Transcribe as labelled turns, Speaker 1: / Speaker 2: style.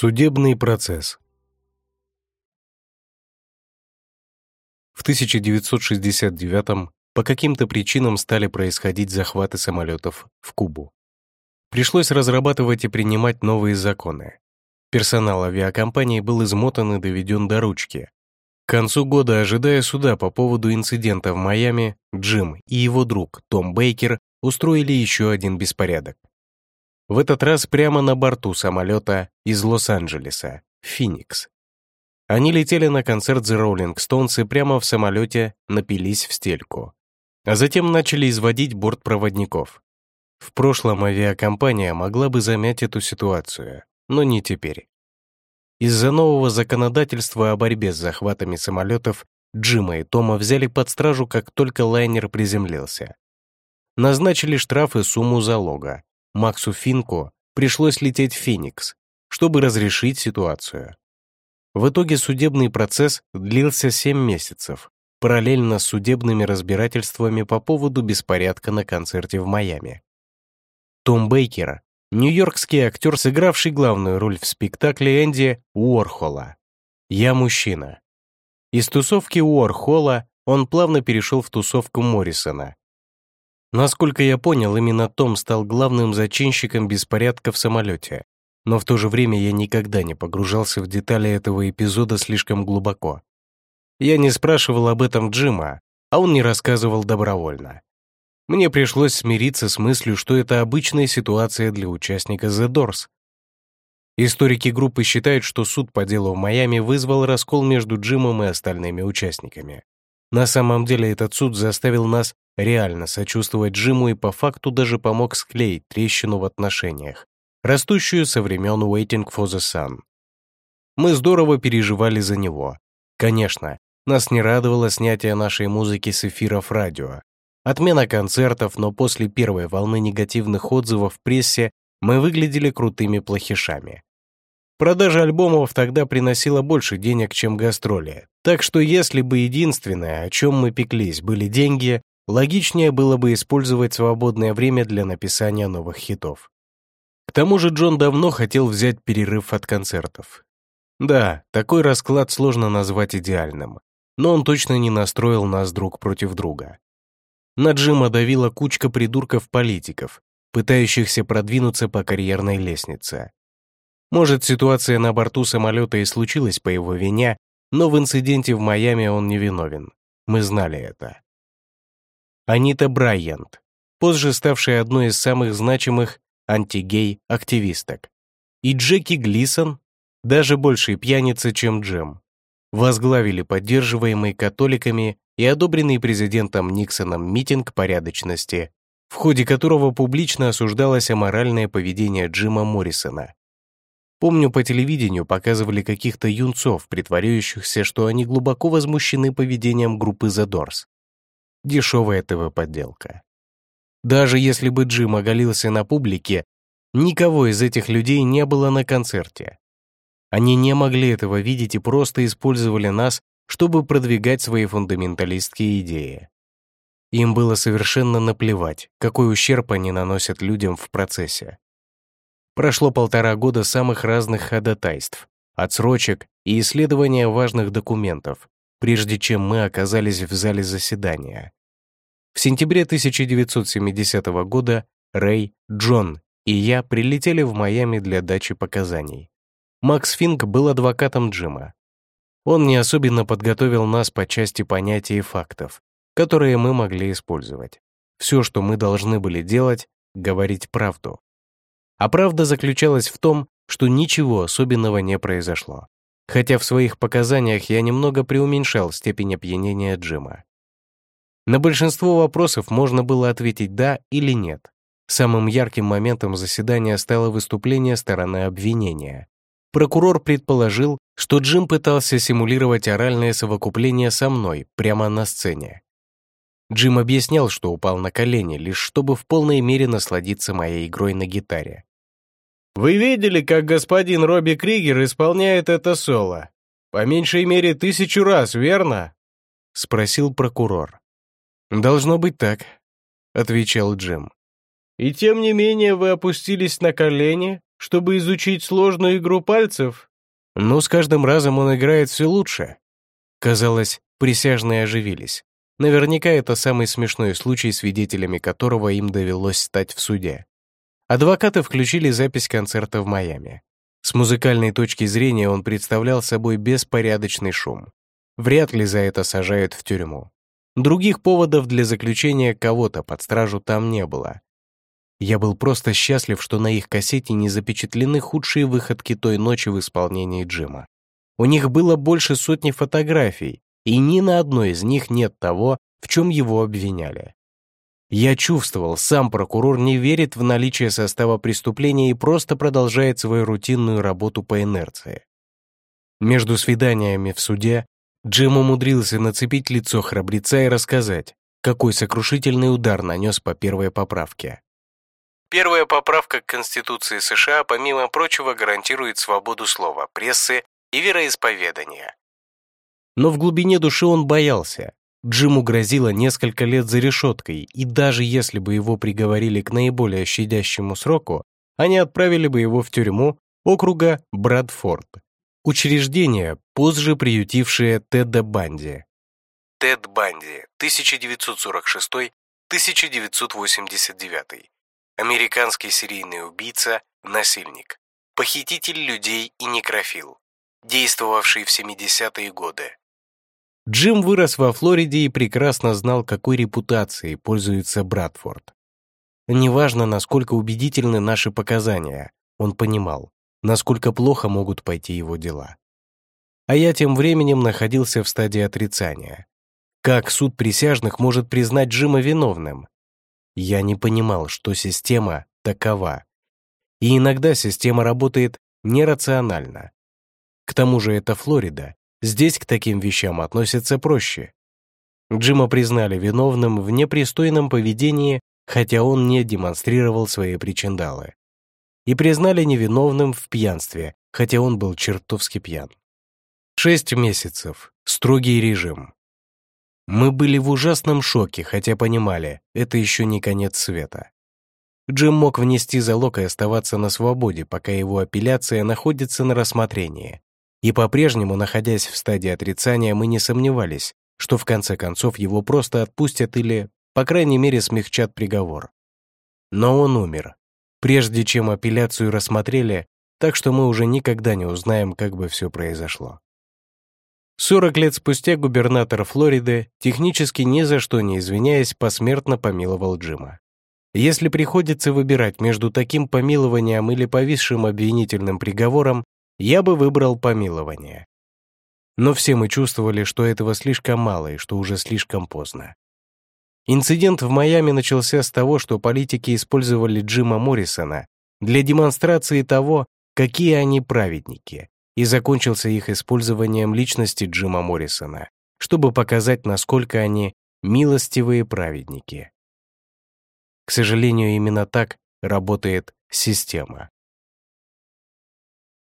Speaker 1: Судебный процесс В 1969 по каким-то причинам стали происходить захваты самолетов в Кубу. Пришлось разрабатывать и принимать новые законы. Персонал авиакомпании был измотан и доведен до ручки. К концу года, ожидая суда по поводу инцидента в Майами, Джим и его друг Том Бейкер устроили еще один беспорядок. В этот раз прямо на борту самолета из Лос-Анджелеса, Феникс. Они летели на концерт The Rolling Stones и прямо в самолете напились в стельку а затем начали изводить бортпроводников. В прошлом авиакомпания могла бы замять эту ситуацию, но не теперь. Из-за нового законодательства о борьбе с захватами самолетов Джима и Тома взяли под стражу, как только лайнер приземлился. Назначили штраф и сумму залога. Максу Финку пришлось лететь в Феникс, чтобы разрешить ситуацию. В итоге судебный процесс длился 7 месяцев, параллельно с судебными разбирательствами по поводу беспорядка на концерте в Майами. Том Бейкер — нью-йоркский актер, сыгравший главную роль в спектакле Энди Уорхола «Я мужчина». Из тусовки Уорхола он плавно перешел в тусовку Моррисона. Насколько я понял, именно Том стал главным зачинщиком беспорядка в самолете, но в то же время я никогда не погружался в детали этого эпизода слишком глубоко. Я не спрашивал об этом Джима, а он не рассказывал добровольно. Мне пришлось смириться с мыслью, что это обычная ситуация для участника The Doors. Историки группы считают, что суд по делу в Майами вызвал раскол между Джимом и остальными участниками. На самом деле этот суд заставил нас реально сочувствовать Джиму и по факту даже помог склеить трещину в отношениях, растущую со времен Waiting for the Sun. Мы здорово переживали за него. Конечно, нас не радовало снятие нашей музыки с эфиров радио. Отмена концертов, но после первой волны негативных отзывов в прессе мы выглядели крутыми плохишами. Продажа альбомов тогда приносила больше денег, чем гастроли, так что если бы единственное, о чем мы пеклись, были деньги, логичнее было бы использовать свободное время для написания новых хитов. К тому же Джон давно хотел взять перерыв от концертов. Да, такой расклад сложно назвать идеальным но он точно не настроил нас друг против друга. На Джима давила кучка придурков-политиков, пытающихся продвинуться по карьерной лестнице. Может, ситуация на борту самолета и случилась по его вине, но в инциденте в Майами он не виновен. Мы знали это. Анита Брайант, позже ставшая одной из самых значимых антигей-активисток, и Джеки Глисон, даже большей пьяница, чем Джем, возглавили поддерживаемый католиками и одобренный президентом Никсоном митинг порядочности, в ходе которого публично осуждалось аморальное поведение Джима Моррисона. Помню, по телевидению показывали каких-то юнцов, притворяющихся, что они глубоко возмущены поведением группы The Doors. Дешевая ТВ-подделка. Даже если бы Джим оголился на публике, никого из этих людей не было на концерте. Они не могли этого видеть и просто использовали нас, чтобы продвигать свои фундаменталистские идеи. Им было совершенно наплевать, какой ущерб они наносят людям в процессе. Прошло полтора года самых разных ходатайств, отсрочек и исследования важных документов, прежде чем мы оказались в зале заседания. В сентябре 1970 года Рэй, Джон и я прилетели в Майами для дачи показаний. Макс Финк был адвокатом Джима. Он не особенно подготовил нас по части понятий и фактов, которые мы могли использовать. Все, что мы должны были делать, говорить правду. А правда заключалась в том, что ничего особенного не произошло. Хотя в своих показаниях я немного преуменьшал степень опьянения Джима. На большинство вопросов можно было ответить «да» или «нет». Самым ярким моментом заседания стало выступление стороны обвинения, Прокурор предположил, что Джим пытался симулировать оральное совокупление со мной прямо на сцене. Джим объяснял, что упал на колени, лишь чтобы в полной мере насладиться моей игрой на гитаре. «Вы видели, как господин Робби Кригер исполняет это соло? По меньшей мере тысячу раз, верно?» — спросил прокурор. «Должно быть так», — отвечал Джим. «И тем не менее вы опустились на колени,
Speaker 2: чтобы изучить сложную игру пальцев?»
Speaker 1: Но с каждым разом он играет все лучше. Казалось, присяжные оживились. Наверняка это самый смешной случай, свидетелями которого им довелось стать в суде. Адвокаты включили запись концерта в Майами. С музыкальной точки зрения он представлял собой беспорядочный шум. Вряд ли за это сажают в тюрьму. Других поводов для заключения кого-то под стражу там не было. Я был просто счастлив, что на их кассете не запечатлены худшие выходки той ночи в исполнении Джима. У них было больше сотни фотографий, и ни на одной из них нет того, в чем его обвиняли. Я чувствовал, сам прокурор не верит в наличие состава преступления и просто продолжает свою рутинную работу по инерции. Между свиданиями в суде Джим умудрился нацепить лицо храбреца и рассказать, какой сокрушительный удар нанес по первой поправке. Первая поправка к Конституции США, помимо прочего, гарантирует свободу слова, прессы и вероисповедания. Но в глубине души он боялся. Джиму грозило несколько лет за решеткой, и даже если бы его приговорили к наиболее щадящему сроку, они отправили бы его в тюрьму округа Брадфорд, Учреждение, позже приютившее Теда Банди. Тед Банди, 1946-1989. Американский серийный убийца, насильник, похититель людей и некрофил, действовавший в 70-е годы. Джим вырос во Флориде и прекрасно знал, какой репутацией пользуется Брадфорд. Неважно, насколько убедительны наши показания, он понимал, насколько плохо могут пойти его дела. А я тем временем находился в стадии отрицания. Как суд присяжных может признать Джима виновным? Я не понимал, что система такова. И иногда система работает нерационально. К тому же это Флорида. Здесь к таким вещам относятся проще. Джима признали виновным в непристойном поведении, хотя он не демонстрировал свои причиндалы и признали невиновным в пьянстве, хотя он был чертовски пьян. Шесть месяцев. Строгий режим. Мы были в ужасном шоке, хотя понимали, это еще не конец света. Джим мог внести залог и оставаться на свободе, пока его апелляция находится на рассмотрении. И по-прежнему, находясь в стадии отрицания, мы не сомневались, что в конце концов его просто отпустят или, по крайней мере, смягчат приговор. Но он умер, прежде чем апелляцию рассмотрели, так что мы уже никогда не узнаем, как бы все произошло. 40 лет спустя губернатор Флориды, технически ни за что не извиняясь, посмертно помиловал Джима. Если приходится выбирать между таким помилованием или повисшим обвинительным приговором, я бы выбрал помилование. Но все мы чувствовали, что этого слишком мало и что уже слишком поздно. Инцидент в Майами начался с того, что политики использовали Джима Моррисона для демонстрации того, какие они праведники, и закончился их использованием личности Джима Моррисона, чтобы показать, насколько они милостивые праведники. К сожалению, именно так работает система.